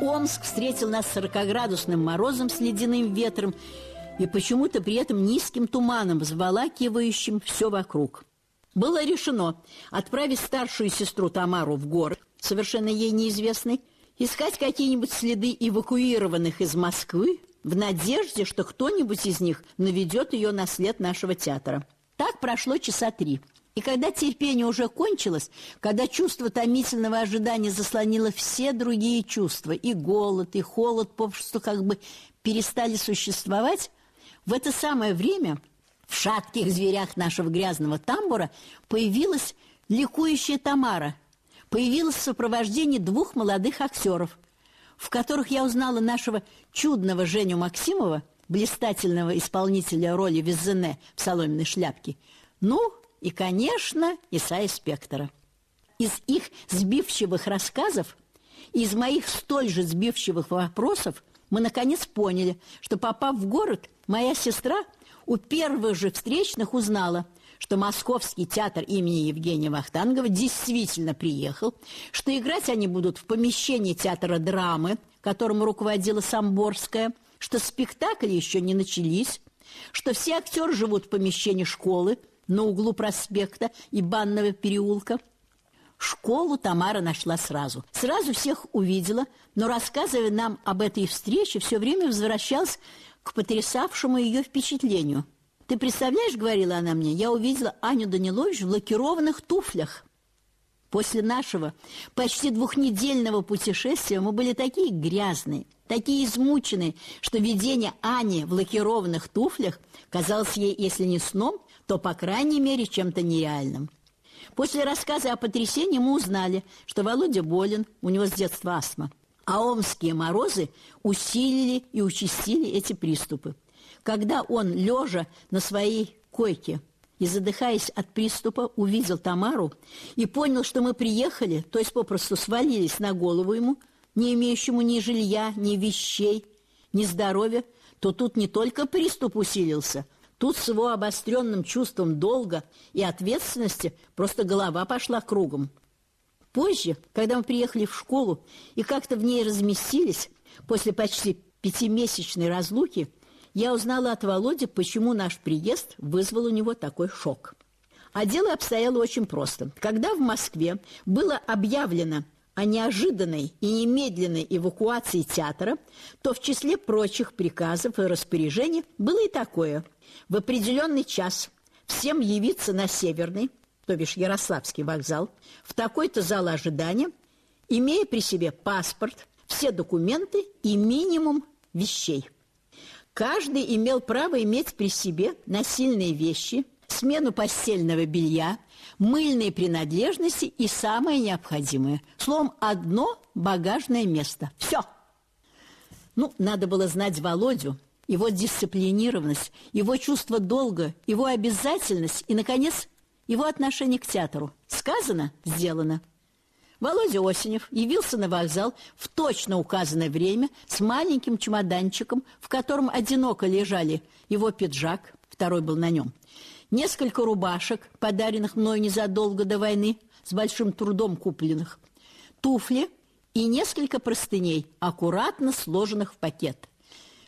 Омск встретил нас 40-градусным морозом с ледяным ветром и почему-то при этом низким туманом, заволакивающим все вокруг. Было решено отправить старшую сестру Тамару в город, совершенно ей неизвестный, искать какие-нибудь следы эвакуированных из Москвы в надежде, что кто-нибудь из них наведет ее на след нашего театра. Так прошло часа три. И когда терпение уже кончилось, когда чувство томительного ожидания заслонило все другие чувства, и голод, и холод попросту как бы перестали существовать, в это самое время в шатких зверях нашего грязного тамбура появилась ликующая Тамара, появилась в сопровождении двух молодых актеров, в которых я узнала нашего чудного Женю Максимова, блистательного исполнителя роли Визене в соломенной шляпке, ну и, конечно, Исаия Спектора. Из их сбивчивых рассказов, из моих столь же сбивчивых вопросов мы наконец поняли, что, попав в город, моя сестра у первых же встречных узнала, что Московский театр имени Евгения Вахтангова действительно приехал, что играть они будут в помещении театра драмы, которому руководила Самборская, что спектакли еще не начались, что все актеры живут в помещении школы на углу проспекта и Банного переулка – Школу Тамара нашла сразу. Сразу всех увидела, но, рассказывая нам об этой встрече, все время возвращалась к потрясавшему ее впечатлению. «Ты представляешь, — говорила она мне, — я увидела Аню Данилович в лакированных туфлях». После нашего почти двухнедельного путешествия мы были такие грязные, такие измученные, что видение Ани в лакированных туфлях казалось ей, если не сном, то, по крайней мере, чем-то нереальным. После рассказа о потрясении мы узнали, что Володя болен, у него с детства астма. А омские морозы усилили и участили эти приступы. Когда он, лежа на своей койке и задыхаясь от приступа, увидел Тамару и понял, что мы приехали, то есть попросту свалились на голову ему, не имеющему ни жилья, ни вещей, ни здоровья, то тут не только приступ усилился – Тут с его обостренным чувством долга и ответственности просто голова пошла кругом. Позже, когда мы приехали в школу и как-то в ней разместились, после почти пятимесячной разлуки, я узнала от Володи, почему наш приезд вызвал у него такой шок. А дело обстояло очень просто. Когда в Москве было объявлено о неожиданной и немедленной эвакуации театра, то в числе прочих приказов и распоряжений было и такое – в определенный час всем явиться на Северный, то бишь Ярославский вокзал, в такой-то зал ожидания, имея при себе паспорт, все документы и минимум вещей. Каждый имел право иметь при себе насильные вещи, смену постельного белья, мыльные принадлежности и самое необходимое. Словом, одно багажное место. Все. Ну, надо было знать Володю – его дисциплинированность, его чувство долга, его обязательность и, наконец, его отношение к театру. Сказано – сделано. Володя Осенев явился на вокзал в точно указанное время с маленьким чемоданчиком, в котором одиноко лежали его пиджак, второй был на нем, несколько рубашек, подаренных мной незадолго до войны, с большим трудом купленных, туфли и несколько простыней, аккуратно сложенных в пакет.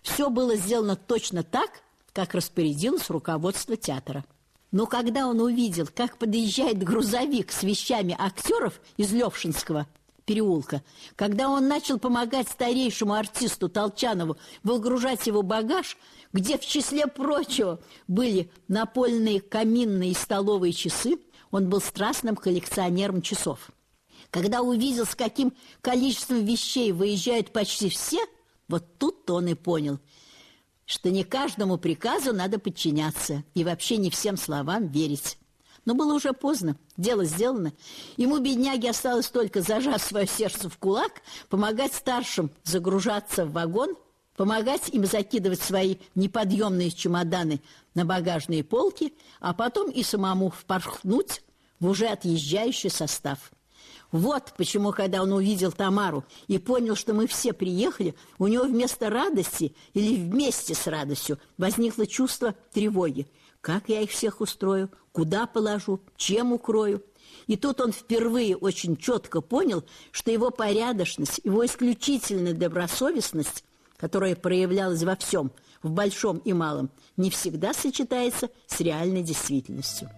Все было сделано точно так, как распорядилось руководство театра. Но когда он увидел, как подъезжает грузовик с вещами актеров из Левшинского переулка, когда он начал помогать старейшему артисту Толчанову выгружать его багаж, где в числе прочего были напольные каминные и столовые часы, он был страстным коллекционером часов. Когда увидел, с каким количеством вещей выезжают почти все – вот тут он и понял, что не каждому приказу надо подчиняться и вообще не всем словам верить. Но было уже поздно, дело сделано. Ему, бедняге, осталось только, зажав свое сердце в кулак, помогать старшим загружаться в вагон, помогать им закидывать свои неподъемные чемоданы на багажные полки, а потом и самому впорхнуть в уже отъезжающий состав. Вот почему, когда он увидел Тамару и понял, что мы все приехали, у него вместо радости или вместе с радостью возникло чувство тревоги. Как я их всех устрою? Куда положу? Чем укрою? И тут он впервые очень четко понял, что его порядочность, его исключительная добросовестность, которая проявлялась во всем, в большом и малом, не всегда сочетается с реальной действительностью.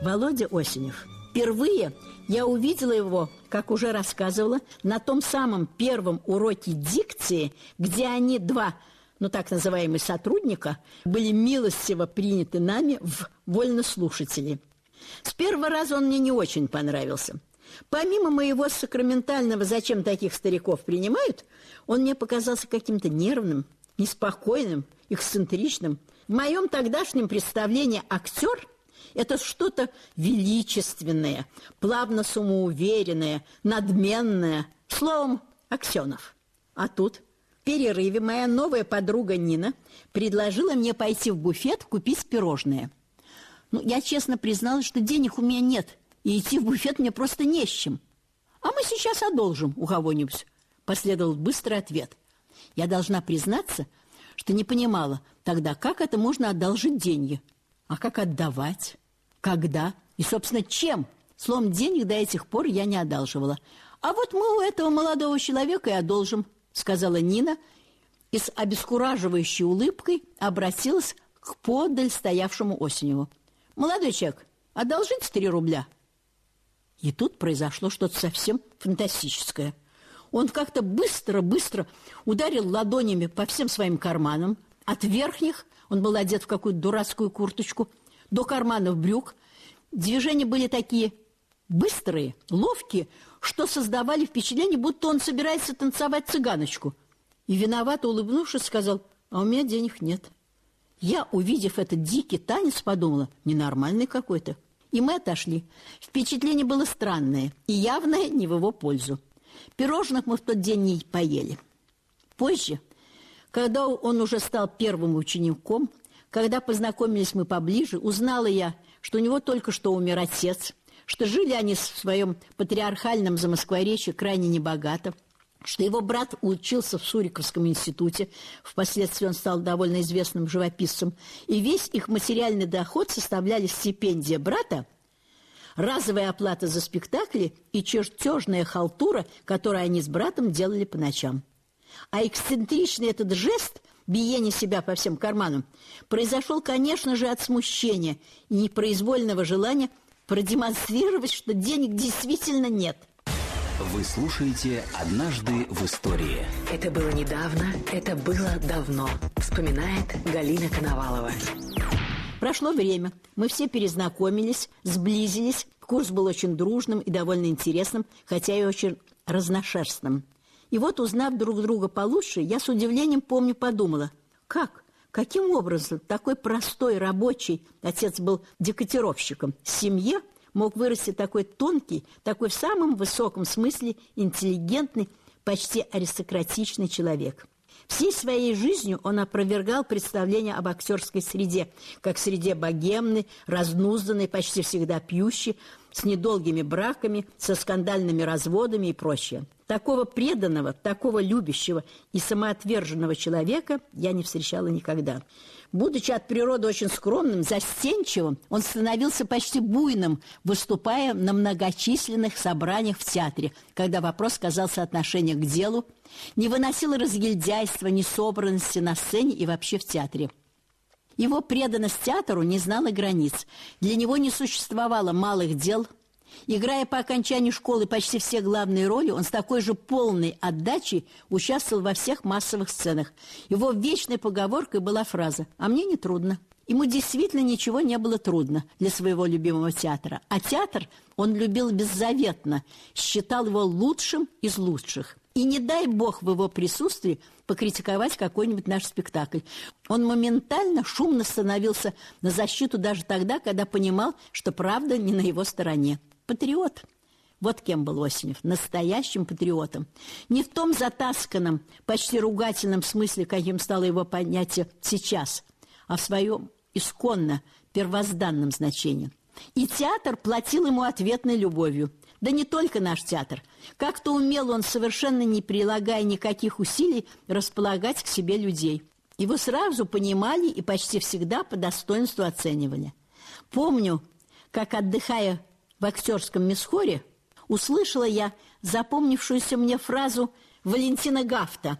Володя Осенев. Впервые я увидела его, как уже рассказывала, на том самом первом уроке дикции, где они два, ну так называемые сотрудника, были милостиво приняты нами в вольнослушатели. С первого раза он мне не очень понравился. Помимо моего сакраментального «зачем таких стариков принимают», он мне показался каким-то нервным, неспокойным, эксцентричным. В моем тогдашнем представлении актер – это что-то величественное, плавно самоуверенное, надменное. Словом, Аксенов. А тут в перерыве моя новая подруга Нина предложила мне пойти в буфет купить пирожные. Ну, я честно призналась, что денег у меня нет, и идти в буфет мне просто не с чем. А мы сейчас одолжим у кого-нибудь. Последовал быстрый ответ. Я должна признаться, что не понимала тогда, как это можно одолжить деньги – а как отдавать? Когда? И, собственно, чем? Словом, денег до этих пор я не одалживала. А вот мы у этого молодого человека и одолжим, сказала Нина и с обескураживающей улыбкой обратилась к подаль стоявшему Осеневу. «Молодой человек, одолжите три рубля». И тут произошло что-то совсем фантастическое. Он как-то быстро-быстро ударил ладонями по всем своим карманам, от верхних он был одет в какую-то дурацкую курточку, до карманов брюк. Движения были такие быстрые, ловкие, что создавали впечатление, будто он собирается танцевать цыганочку. И виновато улыбнувшись, сказал, а у меня денег нет. Я, увидев этот дикий танец, подумала, ненормальный какой-то. И мы отошли. Впечатление было странное и явное не в его пользу. Пирожных мы в тот день не поели. Позже, когда он уже стал первым учеником, когда познакомились мы поближе, узнала я, что у него только что умер отец, что жили они в своем патриархальном Замоскворечье крайне небогато, что его брат учился в Суриковском институте, впоследствии он стал довольно известным живописцем, и весь их материальный доход составляли стипендия брата, разовая оплата за спектакли и чертежная халтура, которую они с братом делали по ночам. А эксцентричный этот жест, биение себя по всем карманам, произошел, конечно же, от смущения и непроизвольного желания продемонстрировать, что денег действительно нет. Вы слушаете «Однажды в истории». Это было недавно, это было давно, вспоминает Галина Коновалова. Прошло время, мы все перезнакомились, сблизились. Курс был очень дружным и довольно интересным, хотя и очень разношерстным. И вот, узнав друг друга получше, я с удивлением, помню, подумала, как, каким образом такой простой рабочий, отец был декотировщиком, семье мог вырасти такой тонкий, такой в самом высоком смысле интеллигентный, почти аристократичный человек. Всей своей жизнью он опровергал представление об актерской среде, как среде богемной, разнузданной, почти всегда пьющей, с недолгими браками, со скандальными разводами и прочее. Такого преданного, такого любящего и самоотверженного человека я не встречала никогда. Будучи от природы очень скромным, застенчивым, он становился почти буйным, выступая на многочисленных собраниях в театре, когда вопрос казался отношения к делу, не выносил разгильдяйства, несобранности на сцене и вообще в театре. Его преданность театру не знала границ. Для него не существовало малых дел – Играя по окончании школы почти все главные роли, он с такой же полной отдачей участвовал во всех массовых сценах. Его вечной поговоркой была фраза «А мне не трудно». Ему действительно ничего не было трудно для своего любимого театра. А театр он любил беззаветно, считал его лучшим из лучших. И не дай бог в его присутствии покритиковать какой-нибудь наш спектакль. Он моментально, шумно становился на защиту даже тогда, когда понимал, что правда не на его стороне. Патриот. Вот кем был Осенев, настоящим патриотом. Не в том затасканном, почти ругательном смысле, каким стало его понятие сейчас, а в своем исконно первозданном значении. И театр платил ему ответной любовью. Да не только наш театр. Как-то умел он, совершенно не прилагая никаких усилий, располагать к себе людей. Его сразу понимали и почти всегда по достоинству оценивали. Помню, как, отдыхая в актерском месхоре, услышала я запомнившуюся мне фразу Валентина Гафта.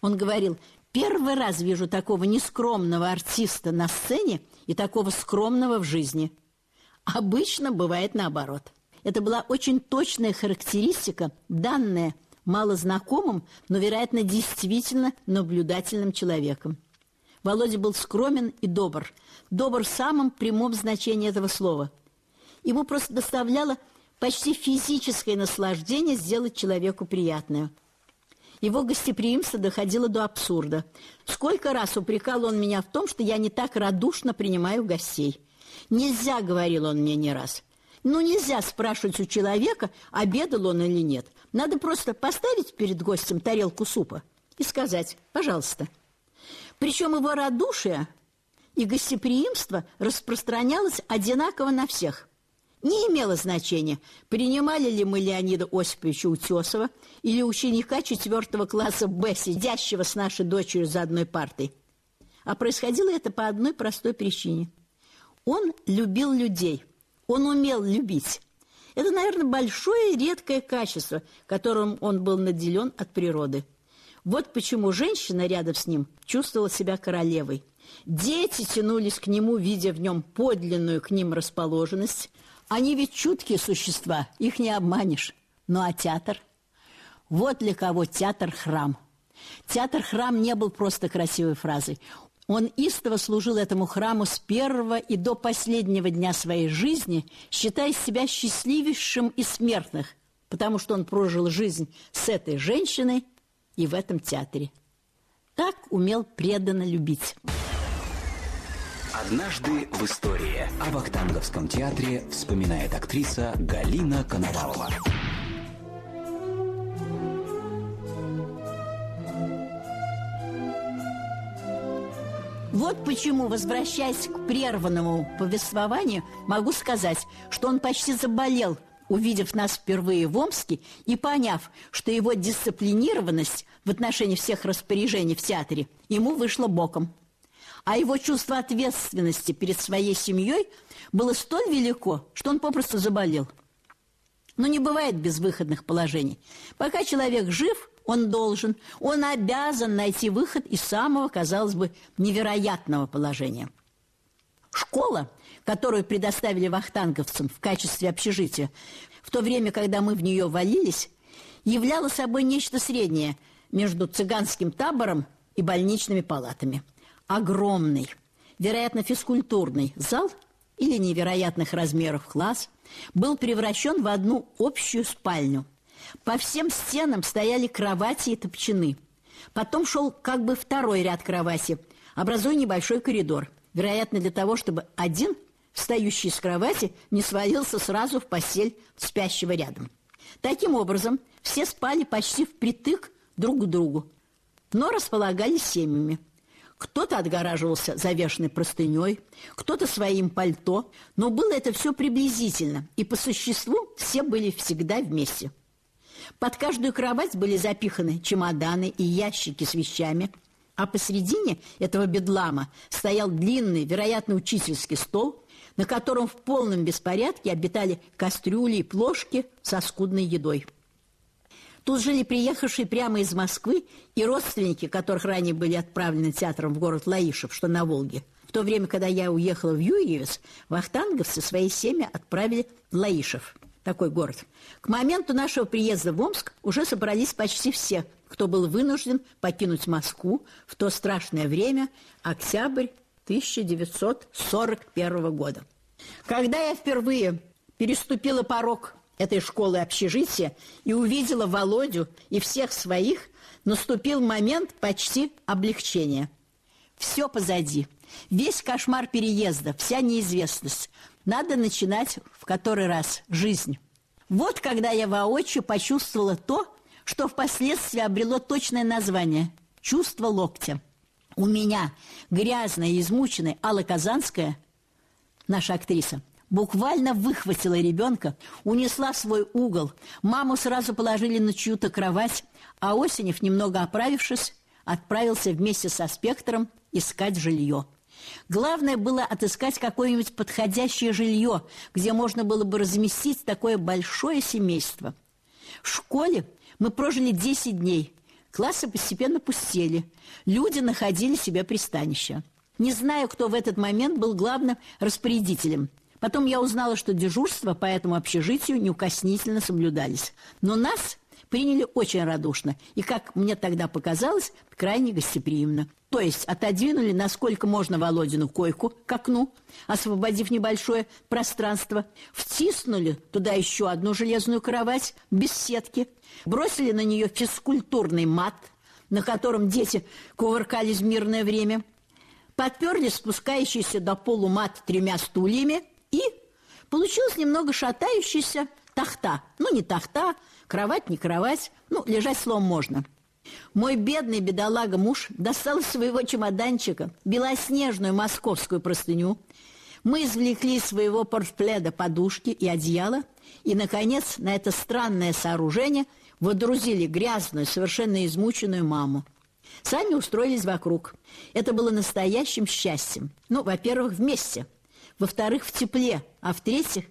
Он говорил, первый раз вижу такого нескромного артиста на сцене и такого скромного в жизни. Обычно бывает наоборот. Это была очень точная характеристика, данная малознакомым, но, вероятно, действительно наблюдательным человеком. Володя был скромен и добр. Добр в самом прямом значении этого слова. Ему просто доставляло почти физическое наслаждение сделать человеку приятное. Его гостеприимство доходило до абсурда. Сколько раз упрекал он меня в том, что я не так радушно принимаю гостей. «Нельзя», — говорил он мне не раз, — ну, нельзя спрашивать у человека, обедал он или нет. Надо просто поставить перед гостем тарелку супа и сказать «пожалуйста». Причем его радушие и гостеприимство распространялось одинаково на всех. Не имело значения, принимали ли мы Леонида Осиповича Утесова или ученика четвертого класса Б, сидящего с нашей дочерью за одной партой. А происходило это по одной простой причине. Он любил людей – он умел любить. Это, наверное, большое и редкое качество, которым он был наделен от природы. Вот почему женщина рядом с ним чувствовала себя королевой. Дети тянулись к нему, видя в нем подлинную к ним расположенность. Они ведь чуткие существа, их не обманешь. Ну а театр? Вот для кого театр – храм. Театр-храм не был просто красивой фразой. Он истово служил этому храму с первого и до последнего дня своей жизни, считая себя счастливейшим из смертных, потому что он прожил жизнь с этой женщиной и в этом театре. Так умел преданно любить. Однажды в истории о Вахтанговском театре вспоминает актриса Галина Коновалова. Вот почему, возвращаясь к прерванному повествованию, могу сказать, что он почти заболел, увидев нас впервые в Омске и поняв, что его дисциплинированность в отношении всех распоряжений в театре ему вышла боком. А его чувство ответственности перед своей семьей было столь велико, что он попросту заболел. Но не бывает безвыходных положений. Пока человек жив – он должен, он обязан найти выход из самого, казалось бы, невероятного положения. Школа, которую предоставили вахтанговцам в качестве общежития, в то время, когда мы в нее валились, являла собой нечто среднее между цыганским табором и больничными палатами. Огромный, вероятно, физкультурный зал или невероятных размеров класс был превращен в одну общую спальню – по всем стенам стояли кровати и топчаны. Потом шел как бы второй ряд кровати, образуя небольшой коридор. Вероятно, для того, чтобы один, встающий с кровати, не свалился сразу в постель спящего рядом. Таким образом, все спали почти впритык друг к другу, но располагались семьями. Кто-то отгораживался завешенной простыней, кто-то своим пальто, но было это все приблизительно, и по существу все были всегда вместе – под каждую кровать были запиханы чемоданы и ящики с вещами, а посредине этого бедлама стоял длинный, вероятно, учительский стол, на котором в полном беспорядке обитали кастрюли и плошки со скудной едой. Тут жили приехавшие прямо из Москвы и родственники, которых ранее были отправлены театром в город Лаишев, что на Волге. В то время, когда я уехала в Юрьевец, вахтанговцы свои семьи отправили в Лаишев такой город. К моменту нашего приезда в Омск уже собрались почти все, кто был вынужден покинуть Москву в то страшное время, октябрь 1941 года. Когда я впервые переступила порог этой школы общежития и увидела Володю и всех своих, наступил момент почти облегчения. Все позади. Весь кошмар переезда, вся неизвестность. Надо начинать в который раз жизнь. Вот когда я воочию почувствовала то, что впоследствии обрело точное название – чувство локтя. У меня, грязная измученная Алла Казанская, наша актриса, буквально выхватила ребенка, унесла свой угол. Маму сразу положили на чью-то кровать, а Осенев, немного оправившись, отправился вместе со спектром искать жилье. Главное было отыскать какое-нибудь подходящее жилье, где можно было бы разместить такое большое семейство. В школе мы прожили 10 дней. Классы постепенно пустели. Люди находили себе пристанище. Не знаю, кто в этот момент был главным распорядителем. Потом я узнала, что дежурства по этому общежитию неукоснительно соблюдались. Но нас приняли очень радушно и, как мне тогда показалось, крайне гостеприимно. То есть отодвинули насколько можно Володину койку к окну, освободив небольшое пространство, втиснули туда еще одну железную кровать без сетки, бросили на нее физкультурный мат, на котором дети кувыркались в мирное время, подперли спускающийся до полу мат тремя стульями и получилось немного шатающийся тахта. Ну, не тахта, Кровать не кровать, ну, лежать словом можно. Мой бедный бедолага-муж достал из своего чемоданчика белоснежную московскую простыню. Мы извлекли из своего портпледа подушки и одеяло, и, наконец, на это странное сооружение водрузили грязную, совершенно измученную маму. Сами устроились вокруг. Это было настоящим счастьем. Ну, во-первых, вместе. Во-вторых, в тепле. А в-третьих,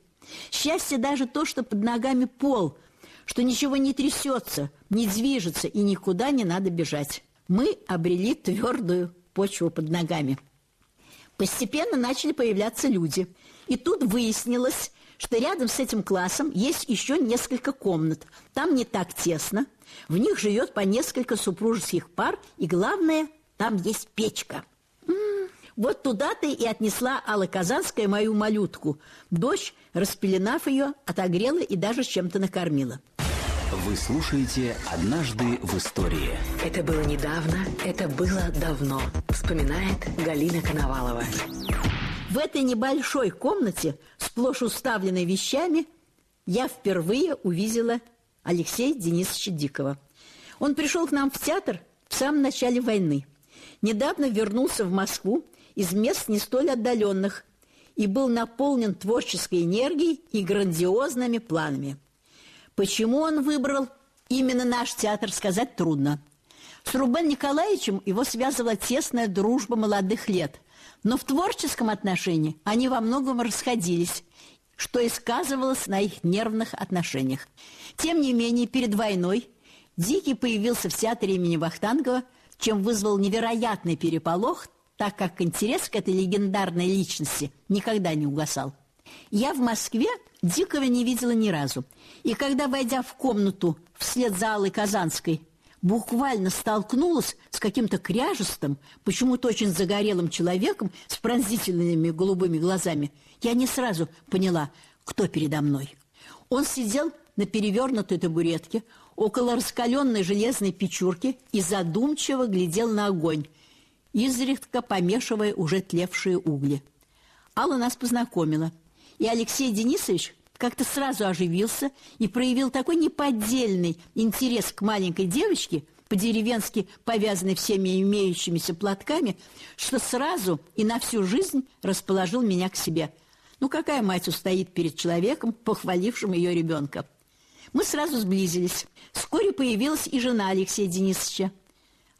счастье даже то, что под ногами пол – что ничего не трясется, не движется и никуда не надо бежать. Мы обрели твердую почву под ногами. Постепенно начали появляться люди. И тут выяснилось, что рядом с этим классом есть еще несколько комнат. Там не так тесно, в них живет по несколько супружеских пар, и главное, там есть печка. Вот туда-то и отнесла Алла Казанская мою малютку. Дочь, распеленав ее, отогрела и даже чем-то накормила. Вы слушаете «Однажды в истории». Это было недавно, это было давно, вспоминает Галина Коновалова. В этой небольшой комнате, сплошь уставленной вещами, я впервые увидела Алексея Денисовича Дикого. Он пришел к нам в театр в самом начале войны. Недавно вернулся в Москву из мест не столь отдаленных и был наполнен творческой энергией и грандиозными планами – Почему он выбрал именно наш театр, сказать трудно. С Рубен Николаевичем его связывала тесная дружба молодых лет, но в творческом отношении они во многом расходились, что и сказывалось на их нервных отношениях. Тем не менее, перед войной Дикий появился в театре имени Вахтангова, чем вызвал невероятный переполох, так как интерес к этой легендарной личности никогда не угасал. Я в Москве Дикого не видела ни разу. И когда, войдя в комнату вслед за Аллой Казанской, буквально столкнулась с каким-то кряжестым, почему-то очень загорелым человеком с пронзительными голубыми глазами, я не сразу поняла, кто передо мной. Он сидел на перевернутой табуретке около раскаленной железной печурки и задумчиво глядел на огонь, изредка помешивая уже тлевшие угли. Алла нас познакомила – и Алексей Денисович как-то сразу оживился и проявил такой неподдельный интерес к маленькой девочке, по-деревенски повязанной всеми имеющимися платками, что сразу и на всю жизнь расположил меня к себе. Ну, какая мать устоит перед человеком, похвалившим ее ребенка? Мы сразу сблизились. Вскоре появилась и жена Алексея Денисовича,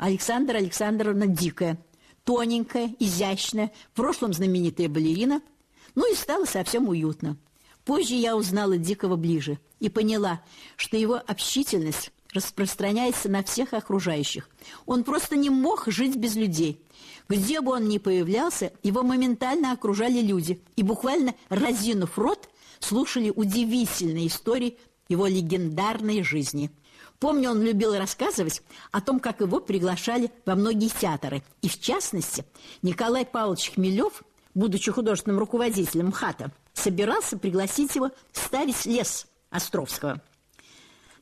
Александра Александровна Дикая, тоненькая, изящная, в прошлом знаменитая балерина – ну и стало совсем уютно. Позже я узнала Дикого ближе и поняла, что его общительность распространяется на всех окружающих. Он просто не мог жить без людей. Где бы он ни появлялся, его моментально окружали люди и буквально разинув рот, слушали удивительные истории его легендарной жизни. Помню, он любил рассказывать о том, как его приглашали во многие театры. И в частности, Николай Павлович Хмелев – будучи художественным руководителем ХАТа, собирался пригласить его ставить лес Островского.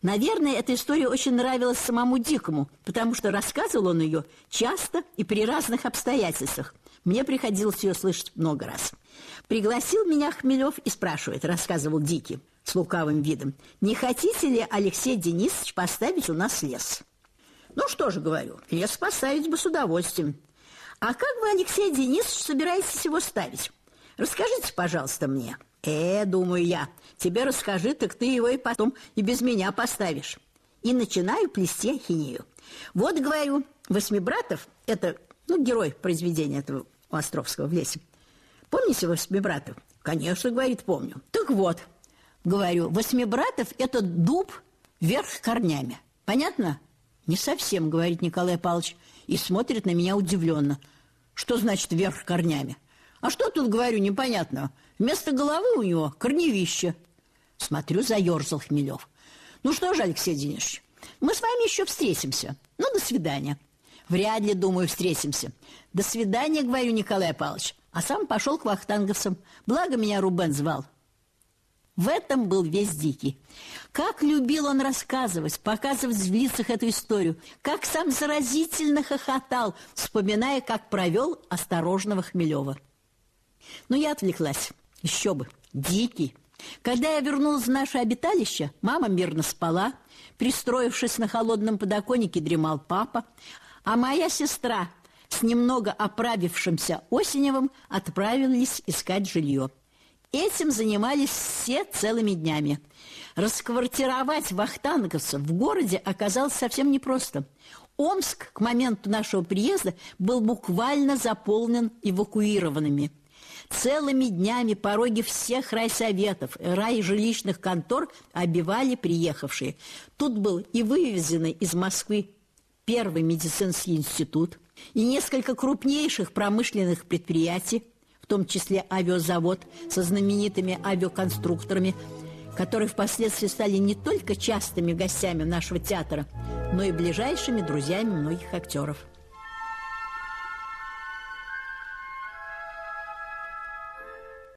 Наверное, эта история очень нравилась самому Дикому, потому что рассказывал он ее часто и при разных обстоятельствах. Мне приходилось ее слышать много раз. Пригласил меня Хмелев и спрашивает, рассказывал Дикий с лукавым видом, не хотите ли, Алексей Денисович, поставить у нас лес? Ну что же, говорю, лес поставить бы с удовольствием. А как вы, Алексей Денисович, собираетесь его ставить? Расскажите, пожалуйста, мне. Э, думаю я, тебе расскажи, так ты его и потом и без меня поставишь. И начинаю плести ахинею. Вот, говорю, восьми братов, это, ну, герой произведения этого у Островского в лесе. Помните восьми братов? Конечно, говорит, помню. Так вот, говорю, восьми братов – это дуб вверх корнями. Понятно? Не совсем, говорит Николай Павлович, и смотрит на меня удивленно. Что значит вверх корнями? А что тут, говорю, непонятного? Вместо головы у него корневище. Смотрю, заерзал Хмелев. Ну что же, Алексей Денисович, мы с вами еще встретимся. Ну, до свидания. Вряд ли, думаю, встретимся. До свидания, говорю, Николай Павлович. А сам пошел к вахтанговцам. Благо меня Рубен звал. В этом был весь Дикий. Как любил он рассказывать, показывать в лицах эту историю, как сам заразительно хохотал, вспоминая, как провел осторожного Хмелева. Но я отвлеклась. Еще бы. Дикий. Когда я вернулась в наше обиталище, мама мирно спала, пристроившись на холодном подоконнике, дремал папа, а моя сестра с немного оправившимся Осеневым отправились искать жилье. Этим занимались все целыми днями. Расквартировать вахтанговцев в городе оказалось совсем непросто. Омск к моменту нашего приезда был буквально заполнен эвакуированными. Целыми днями пороги всех райсоветов, рай жилищных контор обивали приехавшие. Тут был и вывезенный из Москвы первый медицинский институт, и несколько крупнейших промышленных предприятий, том числе авиазавод со знаменитыми авиаконструкторами, которые впоследствии стали не только частыми гостями нашего театра, но и ближайшими друзьями многих актеров.